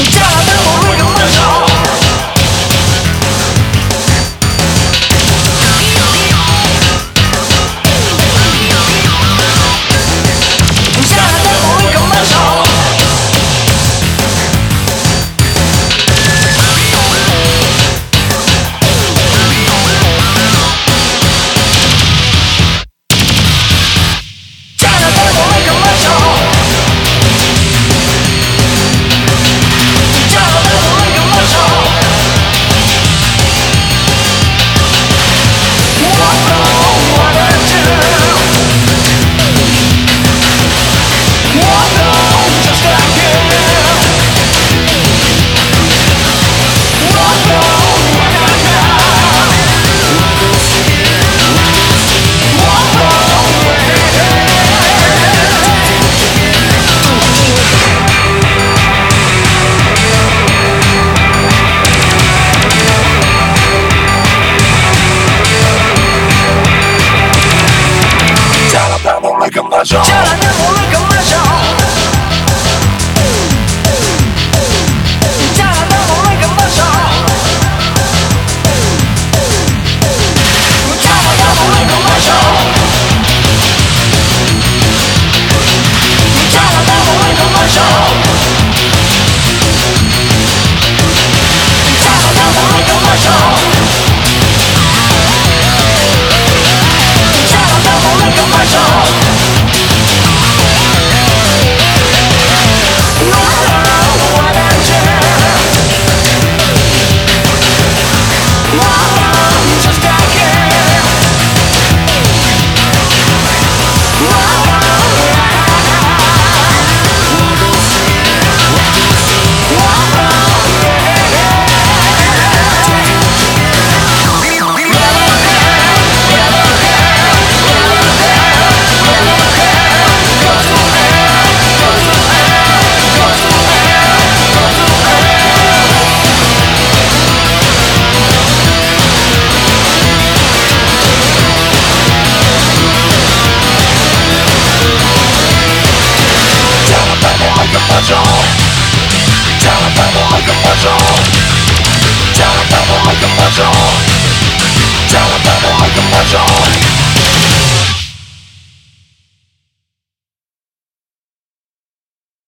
It's all commercial. Jangan commercial. Mulai commercial. Mulai commercial. Mulai commercial.